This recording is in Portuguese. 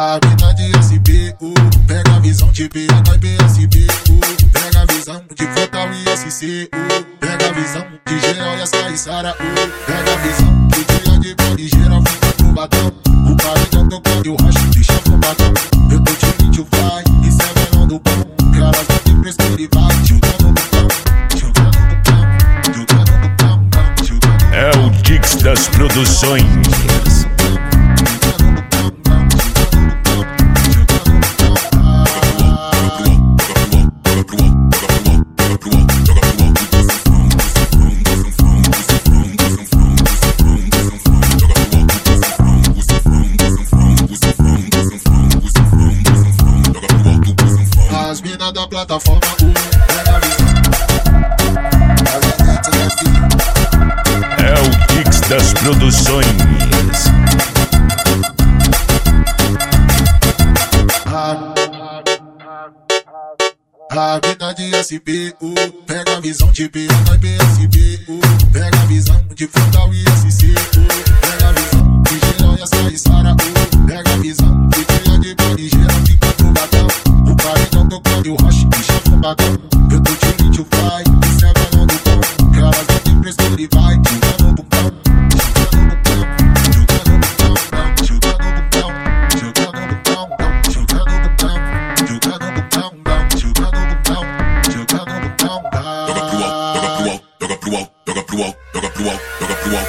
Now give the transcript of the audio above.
A mina de SPU, pega a visão de BH e BSBU. Pega a visão de Frontal e SCU. Pega a visão de geral e as Caissara Pega a visão de dia de bode geral fica pro batão. O paredão tocou e o racho deixa bombadão. Eu tô de vídeo vai, isso é menor do. Que elas não tem preço ele vai, jogando no pão. Pão, pão, pão, É o Dix das Produções. As minas da plataforma U. É o Dix das Produções. A mina de SPU, pega a visão de BH e BSBU. Pega a visão de Frontal e SCU. Pega a visão de geral e as Caissara Pega a visão de dia de bode geral fica pro batão. O paredão tocando e o racho deixa bombadão. Eu tô de vídeo vai, isso é menor do pão. Elas não tem preço ele vai, bumbão. blow out, you're gonna blow out, you're gonna out, you're gonna out.